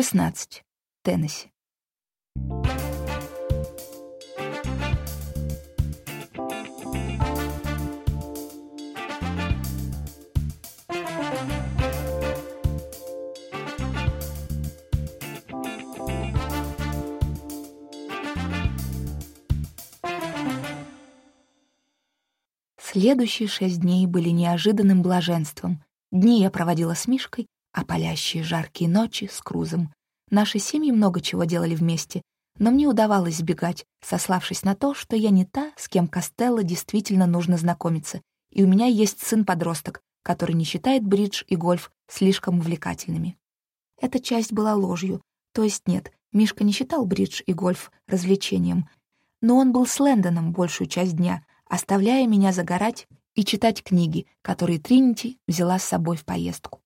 16. Теннесси. Следующие шесть дней были неожиданным блаженством. Дни я проводила с Мишкой, а палящие жаркие ночи — с Крузом. Наши семьи много чего делали вместе, но мне удавалось сбегать, сославшись на то, что я не та, с кем Костелло действительно нужно знакомиться, и у меня есть сын-подросток, который не считает бридж и гольф слишком увлекательными. Эта часть была ложью, то есть нет, Мишка не считал бридж и гольф развлечением, но он был с Лэндоном большую часть дня, оставляя меня загорать и читать книги, которые Тринити взяла с собой в поездку.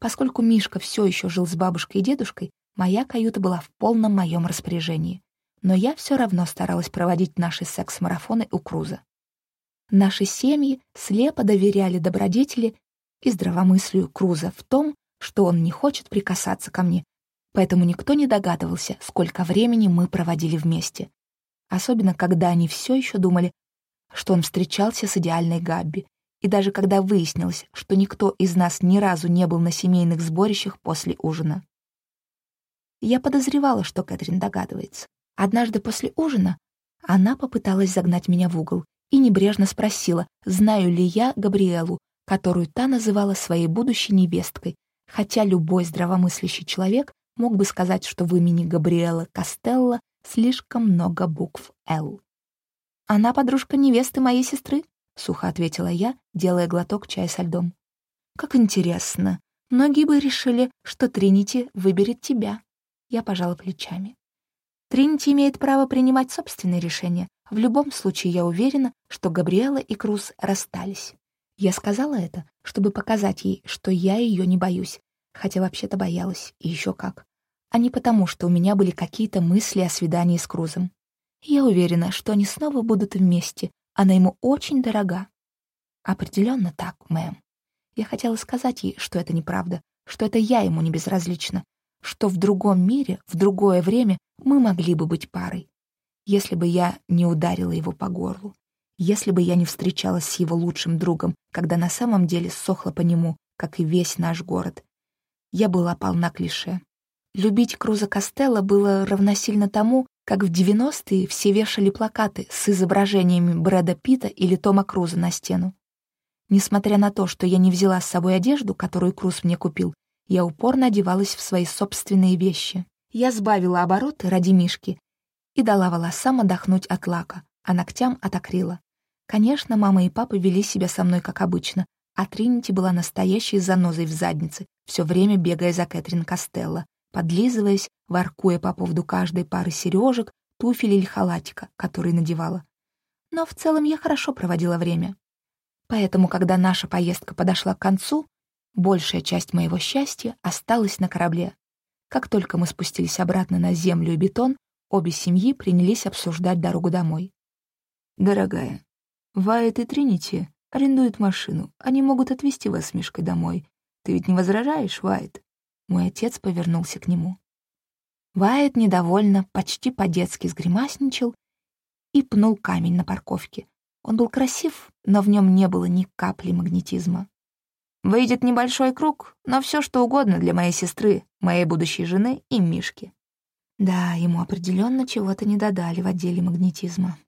Поскольку Мишка все еще жил с бабушкой и дедушкой, моя каюта была в полном моем распоряжении. Но я все равно старалась проводить наши секс-марафоны у Круза. Наши семьи слепо доверяли добродетели и здравомыслию Круза в том, что он не хочет прикасаться ко мне, поэтому никто не догадывался, сколько времени мы проводили вместе. Особенно, когда они все еще думали, что он встречался с идеальной Габби, и даже когда выяснилось, что никто из нас ни разу не был на семейных сборищах после ужина. Я подозревала, что Кэтрин догадывается. Однажды после ужина она попыталась загнать меня в угол и небрежно спросила, знаю ли я Габриэлу, которую та называла своей будущей невесткой, хотя любой здравомыслящий человек мог бы сказать, что в имени Габриэла Костелло слишком много букв «Л». «Она подружка невесты моей сестры», — сухо ответила я, делая глоток чая со льдом. «Как интересно. Многие бы решили, что Тринити выберет тебя». Я пожала плечами. Тринити имеет право принимать собственные решения. В любом случае, я уверена, что Габриэла и Круз расстались. Я сказала это, чтобы показать ей, что я ее не боюсь, хотя вообще-то боялась, и еще как. А не потому, что у меня были какие-то мысли о свидании с Крузом. Я уверена, что они снова будут вместе. Она ему очень дорога. Определенно так, мэм. Я хотела сказать ей, что это неправда, что это я ему не безразлична, что в другом мире, в другое время мы могли бы быть парой. Если бы я не ударила его по горлу, если бы я не встречалась с его лучшим другом, когда на самом деле сохла по нему, как и весь наш город. Я была полна клише. Любить Круза Костелло было равносильно тому, как в 90-е все вешали плакаты с изображениями Брэда Питта или Тома Круза на стену. Несмотря на то, что я не взяла с собой одежду, которую Круз мне купил, я упорно одевалась в свои собственные вещи. Я сбавила обороты ради Мишки и дала волосам отдохнуть от лака, а ногтям от акрила. Конечно, мама и папа вели себя со мной как обычно, а Тринити была настоящей занозой в заднице, все время бегая за Кэтрин Костелло, подлизываясь, воркуя по поводу каждой пары сережек, туфель или халатика, который надевала. Но в целом я хорошо проводила время. Поэтому, когда наша поездка подошла к концу, большая часть моего счастья осталась на корабле. Как только мы спустились обратно на землю и бетон, обе семьи принялись обсуждать дорогу домой. «Дорогая, Вайет и Тринити арендуют машину. Они могут отвезти вас с Мишкой домой. Ты ведь не возражаешь, Вайт?» Мой отец повернулся к нему. Вайет недовольно, почти по-детски сгримасничал и пнул камень на парковке. Он был красив, но в нем не было ни капли магнетизма. «Выйдет небольшой круг, но все что угодно для моей сестры, моей будущей жены и Мишки». Да, ему определенно чего-то не додали в отделе магнетизма.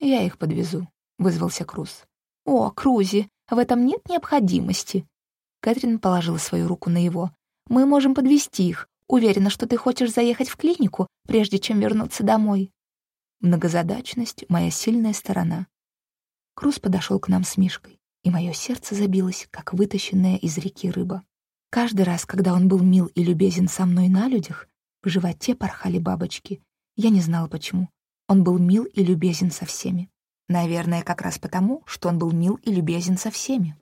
«Я их подвезу», — вызвался Круз. «О, Крузи, в этом нет необходимости». Кэтрин положила свою руку на его. Мы можем подвести их. Уверена, что ты хочешь заехать в клинику, прежде чем вернуться домой». Многозадачность — моя сильная сторона. Круз подошел к нам с Мишкой, и мое сердце забилось, как вытащенная из реки рыба. Каждый раз, когда он был мил и любезен со мной на людях, в животе порхали бабочки. Я не знала, почему. Он был мил и любезен со всеми. Наверное, как раз потому, что он был мил и любезен со всеми.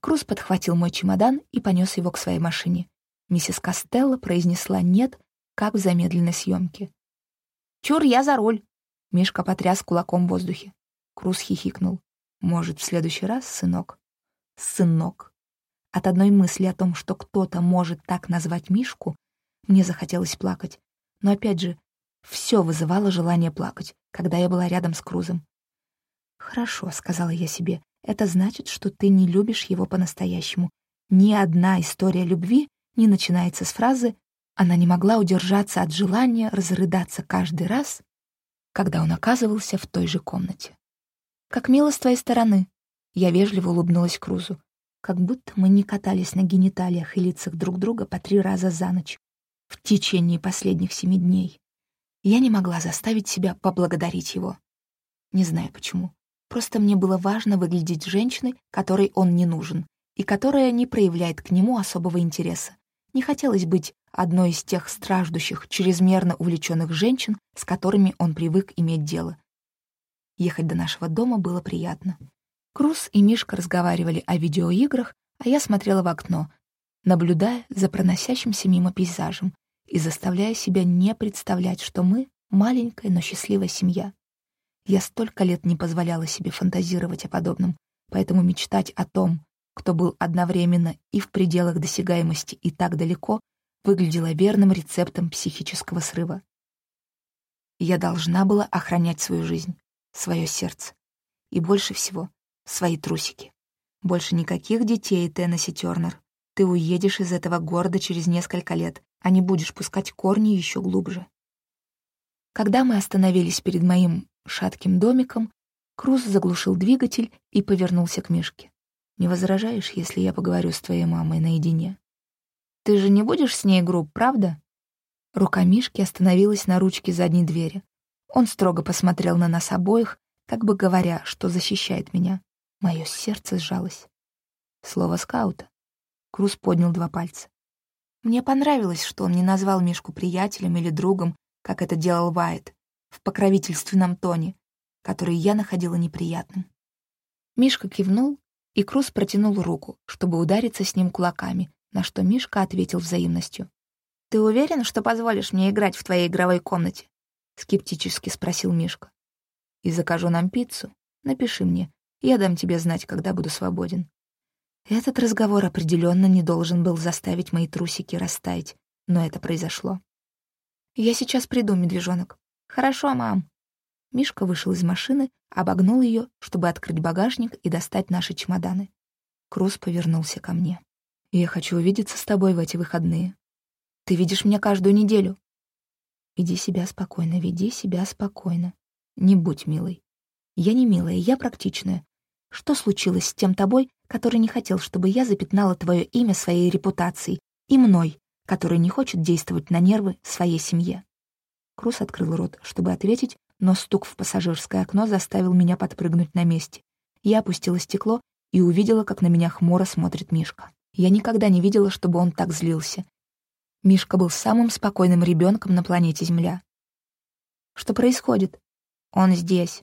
Круз подхватил мой чемодан и понес его к своей машине. Миссис Костелло произнесла «нет», как в замедленной съемке. «Чур, я за руль!» Мишка потряс кулаком в воздухе. Круз хихикнул. «Может, в следующий раз, сынок?» «Сынок!» От одной мысли о том, что кто-то может так назвать Мишку, Мне захотелось плакать. Но опять же, все вызывало желание плакать, когда я была рядом с Крузом. «Хорошо», — сказала я себе, — «это значит, что ты не любишь его по-настоящему. Ни одна история любви не начинается с фразы «она не могла удержаться от желания разрыдаться каждый раз», когда он оказывался в той же комнате. «Как мило с твоей стороны», — я вежливо улыбнулась Крузу, как будто мы не катались на гениталиях и лицах друг друга по три раза за ночь в течение последних семи дней. Я не могла заставить себя поблагодарить его. Не знаю почему. Просто мне было важно выглядеть женщиной, которой он не нужен, и которая не проявляет к нему особого интереса. Не хотелось быть одной из тех страждущих, чрезмерно увлеченных женщин, с которыми он привык иметь дело. Ехать до нашего дома было приятно. Круз и Мишка разговаривали о видеоиграх, а я смотрела в окно, наблюдая за проносящимся мимо пейзажем и заставляя себя не представлять, что мы — маленькая, но счастливая семья. Я столько лет не позволяла себе фантазировать о подобном, поэтому мечтать о том, кто был одновременно и в пределах досягаемости, и так далеко, выглядело верным рецептом психического срыва. Я должна была охранять свою жизнь, свое сердце. И больше всего — свои трусики. Больше никаких детей, Теннесси Тернер. Ты уедешь из этого города через несколько лет, а не будешь пускать корни еще глубже. Когда мы остановились перед моим шатким домиком, Круз заглушил двигатель и повернулся к Мишке. «Не возражаешь, если я поговорю с твоей мамой наедине?» «Ты же не будешь с ней игру, правда?» Рука Мишки остановилась на ручке задней двери. Он строго посмотрел на нас обоих, как бы говоря, что защищает меня. Мое сердце сжалось. Слово скаута. Круз поднял два пальца. Мне понравилось, что он не назвал Мишку приятелем или другом, как это делал Вайт, в покровительственном тоне, который я находила неприятным. Мишка кивнул, и Круз протянул руку, чтобы удариться с ним кулаками, на что Мишка ответил взаимностью. «Ты уверен, что позволишь мне играть в твоей игровой комнате?» — скептически спросил Мишка. «И закажу нам пиццу. Напиши мне. Я дам тебе знать, когда буду свободен». Этот разговор определенно не должен был заставить мои трусики растаять, но это произошло. «Я сейчас приду, медвежонок». «Хорошо, мам». Мишка вышел из машины, обогнул ее, чтобы открыть багажник и достать наши чемоданы. Круз повернулся ко мне. «Я хочу увидеться с тобой в эти выходные. Ты видишь меня каждую неделю». «Веди себя спокойно, веди себя спокойно. Не будь милой. Я не милая, я практичная. Что случилось с тем тобой, который не хотел, чтобы я запятнала твое имя своей репутацией, и мной, который не хочет действовать на нервы своей семье?» Крус открыл рот, чтобы ответить, но стук в пассажирское окно заставил меня подпрыгнуть на месте. Я опустила стекло и увидела, как на меня хмуро смотрит Мишка. Я никогда не видела, чтобы он так злился. Мишка был самым спокойным ребенком на планете Земля. «Что происходит?» «Он здесь».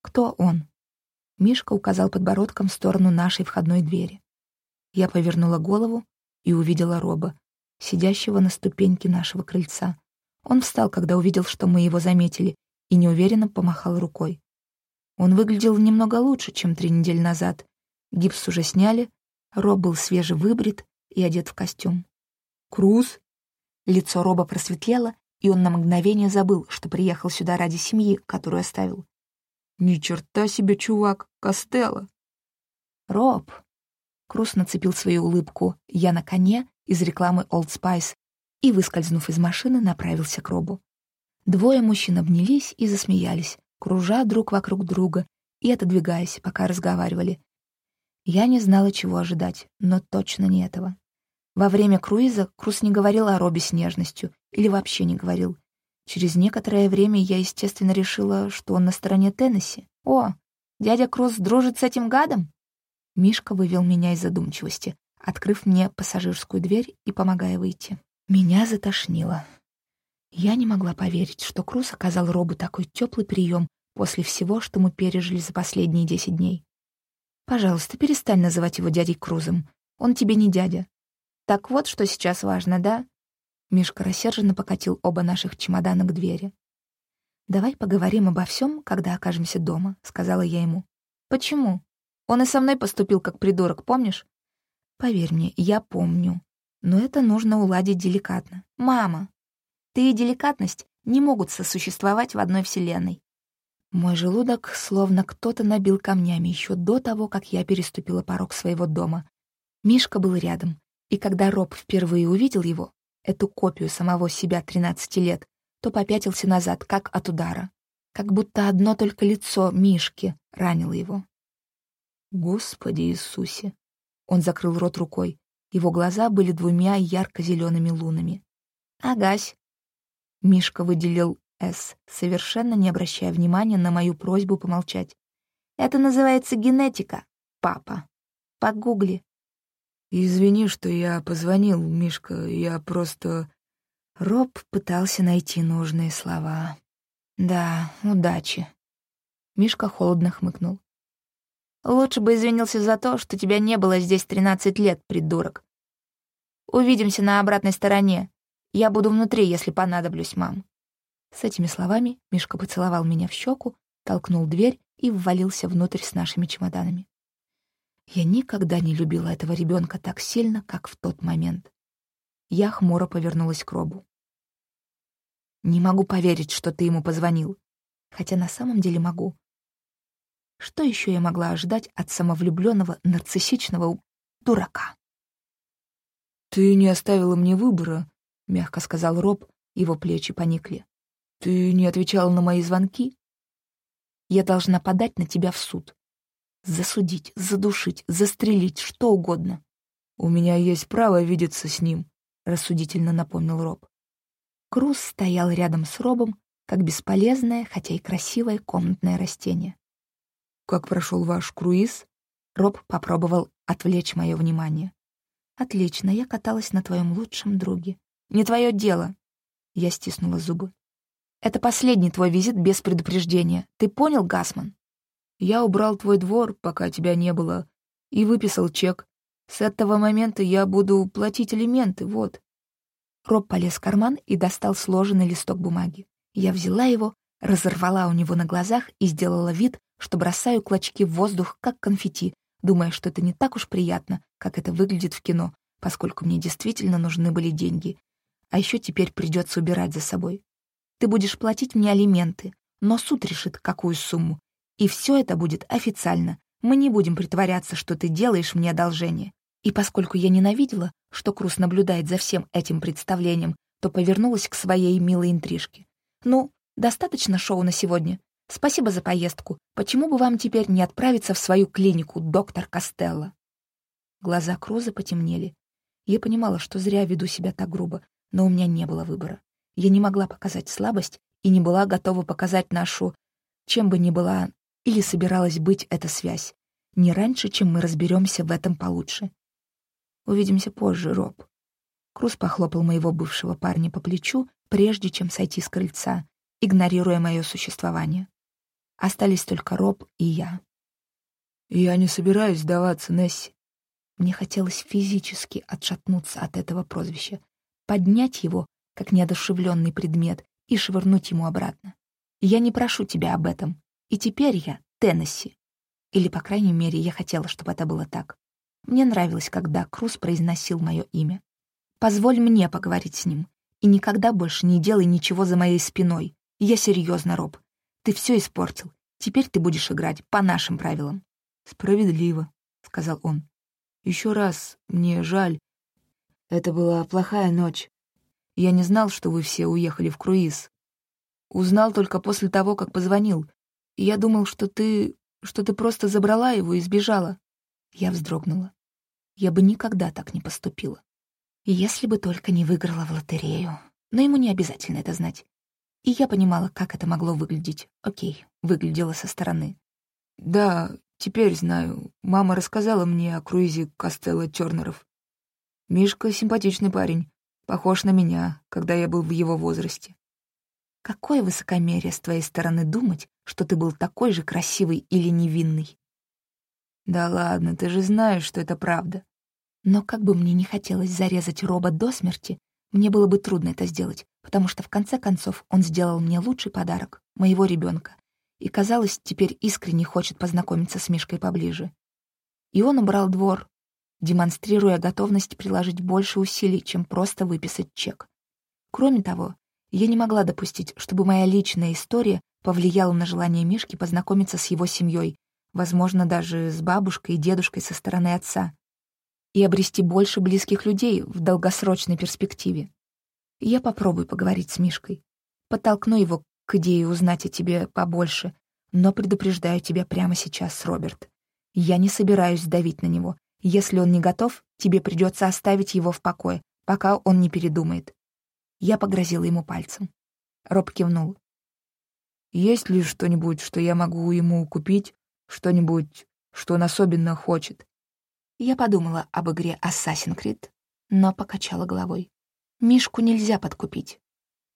«Кто он?» Мишка указал подбородком в сторону нашей входной двери. Я повернула голову и увидела Роба, сидящего на ступеньке нашего крыльца. Он встал, когда увидел, что мы его заметили, и неуверенно помахал рукой. Он выглядел немного лучше, чем три недели назад. Гипс уже сняли, Роб был свежевыбрит и одет в костюм. «Круз?» Лицо Роба просветлело, и он на мгновение забыл, что приехал сюда ради семьи, которую оставил. «Ни черта себе, чувак, Костелло!» «Роб!» Крус нацепил свою улыбку «Я на коне» из рекламы Old Spice и, выскользнув из машины, направился к Робу. Двое мужчин обнялись и засмеялись, кружа друг вокруг друга и отодвигаясь, пока разговаривали. Я не знала, чего ожидать, но точно не этого. Во время круиза Крус не говорил о Робе с нежностью или вообще не говорил. Через некоторое время я, естественно, решила, что он на стороне Теннесси. «О, дядя Кросс дружит с этим гадом?» Мишка вывел меня из задумчивости, открыв мне пассажирскую дверь и помогая выйти. Меня затошнило. Я не могла поверить, что Крус оказал Робу такой теплый прием после всего, что мы пережили за последние десять дней. «Пожалуйста, перестань называть его дядей Крузом. Он тебе не дядя». «Так вот, что сейчас важно, да?» Мишка рассерженно покатил оба наших чемодана к двери. «Давай поговорим обо всем, когда окажемся дома», — сказала я ему. «Почему? Он и со мной поступил как придурок, помнишь?» «Поверь мне, я помню. Но это нужно уладить деликатно. «Мама, ты и деликатность не могут сосуществовать в одной вселенной». Мой желудок словно кто-то набил камнями еще до того, как я переступила порог своего дома. Мишка был рядом, и когда Роб впервые увидел его, эту копию самого себя 13 лет, то попятился назад, как от удара. Как будто одно только лицо Мишки ранило его. Господи Иисусе! Он закрыл рот рукой. Его глаза были двумя ярко-зелеными лунами. «Агась!» Мишка выделил «С», совершенно не обращая внимания на мою просьбу помолчать. «Это называется генетика, папа. Погугли». «Извини, что я позвонил, Мишка, я просто...» Роб пытался найти нужные слова. «Да, удачи». Мишка холодно хмыкнул. Лучше бы извинился за то, что тебя не было здесь 13 лет, придурок. Увидимся на обратной стороне. Я буду внутри, если понадоблюсь, мам». С этими словами Мишка поцеловал меня в щеку, толкнул дверь и ввалился внутрь с нашими чемоданами. Я никогда не любила этого ребенка так сильно, как в тот момент. Я хмуро повернулась к Робу. «Не могу поверить, что ты ему позвонил. Хотя на самом деле могу. Что еще я могла ожидать от самовлюбленного нарциссичного дурака? «Ты не оставила мне выбора», — мягко сказал Роб, его плечи поникли. «Ты не отвечала на мои звонки?» «Я должна подать на тебя в суд. Засудить, задушить, застрелить, что угодно». «У меня есть право видеться с ним», — рассудительно напомнил Роб. Круз стоял рядом с Робом, как бесполезное, хотя и красивое комнатное растение. «Как прошел ваш круиз?» Роб попробовал отвлечь мое внимание. «Отлично, я каталась на твоем лучшем друге. Не твое дело!» Я стиснула зубы. «Это последний твой визит без предупреждения. Ты понял, Гасман?» «Я убрал твой двор, пока тебя не было, и выписал чек. С этого момента я буду платить алименты, вот». Роб полез в карман и достал сложенный листок бумаги. Я взяла его, разорвала у него на глазах и сделала вид, что бросаю клочки в воздух, как конфетти, думая, что это не так уж приятно, как это выглядит в кино, поскольку мне действительно нужны были деньги. А еще теперь придется убирать за собой. Ты будешь платить мне алименты, но суд решит, какую сумму. И все это будет официально. Мы не будем притворяться, что ты делаешь мне одолжение. И поскольку я ненавидела, что Крус наблюдает за всем этим представлением, то повернулась к своей милой интрижке. «Ну, достаточно шоу на сегодня. Спасибо за поездку. Почему бы вам теперь не отправиться в свою клинику, доктор Костелло?» Глаза Круза потемнели. Я понимала, что зря веду себя так грубо, но у меня не было выбора. Я не могла показать слабость и не была готова показать нашу, чем бы ни была, или собиралась быть эта связь. Не раньше, чем мы разберемся в этом получше. Увидимся позже, Роб. Круз похлопал моего бывшего парня по плечу, прежде чем сойти с крыльца, игнорируя мое существование. Остались только Роб и я. «Я не собираюсь сдаваться, Несси». Мне хотелось физически отшатнуться от этого прозвища, поднять его, как неодушевленный предмет, и швырнуть ему обратно. Я не прошу тебя об этом. И теперь я Теннесси. Или, по крайней мере, я хотела, чтобы это было так. Мне нравилось, когда Круз произносил мое имя. Позволь мне поговорить с ним. И никогда больше не делай ничего за моей спиной. Я серьезно, Роб. Ты все испортил. Теперь ты будешь играть по нашим правилам». «Справедливо», — сказал он. Еще раз, мне жаль. Это была плохая ночь. Я не знал, что вы все уехали в круиз. Узнал только после того, как позвонил. Я думал, что ты... что ты просто забрала его и сбежала». Я вздрогнула. Я бы никогда так не поступила. Если бы только не выиграла в лотерею. Но ему не обязательно это знать. И я понимала, как это могло выглядеть. Окей, выглядело со стороны. «Да, теперь знаю. Мама рассказала мне о круизе Костелло Тёрнеров. Мишка — симпатичный парень, похож на меня, когда я был в его возрасте». «Какое высокомерие с твоей стороны думать, что ты был такой же красивый или невинный?» «Да ладно, ты же знаешь, что это правда». Но как бы мне не хотелось зарезать Роба до смерти, мне было бы трудно это сделать, потому что в конце концов он сделал мне лучший подарок, моего ребенка, и, казалось, теперь искренне хочет познакомиться с Мишкой поближе. И он убрал двор. Демонстрируя готовность приложить больше усилий, чем просто выписать чек. Кроме того, я не могла допустить, чтобы моя личная история повлияла на желание Мишки познакомиться с его семьей, возможно, даже с бабушкой и дедушкой со стороны отца, и обрести больше близких людей в долгосрочной перспективе. Я попробую поговорить с Мишкой, подтолкну его к идее узнать о тебе побольше, но предупреждаю тебя прямо сейчас, Роберт. Я не собираюсь давить на него. Если он не готов, тебе придется оставить его в покое, пока он не передумает. Я погрозила ему пальцем. Роб кивнул. «Есть ли что-нибудь, что я могу ему купить? Что-нибудь, что он особенно хочет?» Я подумала об игре Assassin's Creed, но покачала головой. Мишку нельзя подкупить.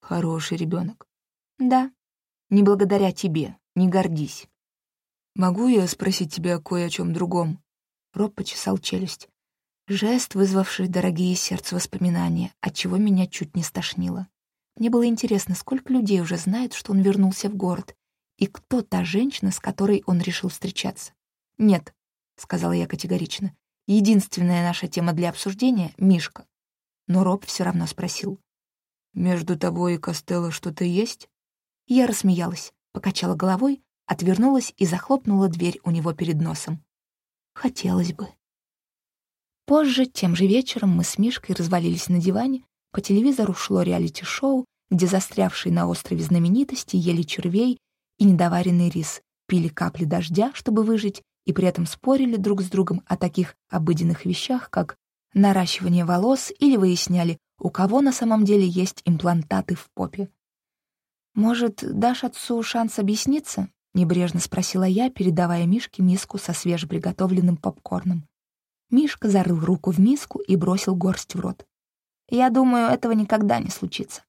Хороший ребенок. Да. Не благодаря тебе, не гордись. Могу я спросить тебя кое о чем другом? Роб почесал челюсть. Жест, вызвавший дорогие сердцу воспоминания, отчего меня чуть не стошнило. Мне было интересно, сколько людей уже знают, что он вернулся в город, и кто та женщина, с которой он решил встречаться. «Нет», — сказала я категорично, Единственная наша тема для обсуждения — Мишка. Но Роб все равно спросил. «Между тобой и Костелло что-то есть?» Я рассмеялась, покачала головой, отвернулась и захлопнула дверь у него перед носом. Хотелось бы. Позже, тем же вечером, мы с Мишкой развалились на диване, по телевизору шло реалити-шоу, где застрявшие на острове знаменитости ели червей и недоваренный рис, пили капли дождя, чтобы выжить, и при этом спорили друг с другом о таких обыденных вещах, как наращивание волос или выясняли, у кого на самом деле есть имплантаты в попе. «Может, дашь отцу шанс объясниться?» — небрежно спросила я, передавая Мишке миску со свежеприготовленным попкорном. Мишка зарыл руку в миску и бросил горсть в рот. «Я думаю, этого никогда не случится».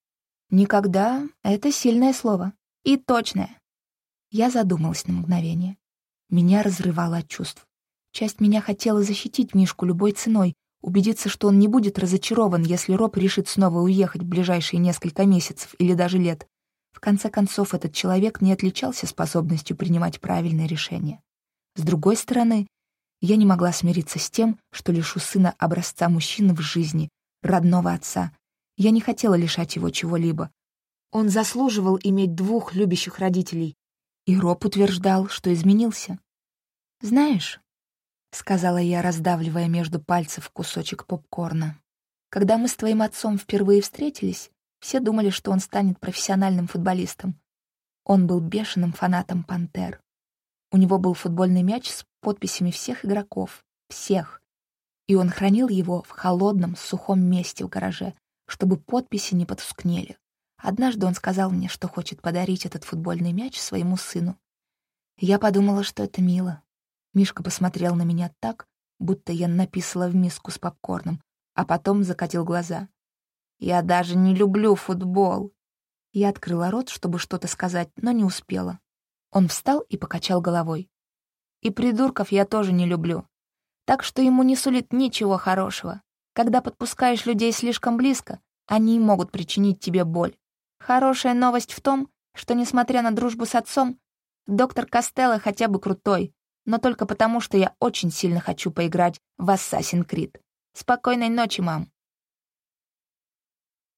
«Никогда» — это сильное слово. И точное. Я задумалась на мгновение. Меня разрывало от чувств. Часть меня хотела защитить Мишку любой ценой, убедиться, что он не будет разочарован, если Роб решит снова уехать в ближайшие несколько месяцев или даже лет. В конце концов, этот человек не отличался способностью принимать правильные решения. С другой стороны, я не могла смириться с тем, что лишу сына образца мужчины в жизни, родного отца. Я не хотела лишать его чего-либо. Он заслуживал иметь двух любящих родителей, и Роб утверждал, что изменился. «Знаешь», — сказала я, раздавливая между пальцев кусочек попкорна, «когда мы с твоим отцом впервые встретились, все думали, что он станет профессиональным футболистом. Он был бешеным фанатом «Пантер». У него был футбольный мяч с подписями всех игроков, всех. И он хранил его в холодном, сухом месте в гараже, чтобы подписи не потускнели. Однажды он сказал мне, что хочет подарить этот футбольный мяч своему сыну. Я подумала, что это мило. Мишка посмотрел на меня так, будто я написала в миску с попкорном, а потом закатил глаза. «Я даже не люблю футбол!» Я открыла рот, чтобы что-то сказать, но не успела. Он встал и покачал головой. «И придурков я тоже не люблю. Так что ему не сулит ничего хорошего. Когда подпускаешь людей слишком близко, они могут причинить тебе боль. Хорошая новость в том, что, несмотря на дружбу с отцом, доктор Костелло хотя бы крутой, но только потому, что я очень сильно хочу поиграть в Assassin's Creed. Спокойной ночи, мам.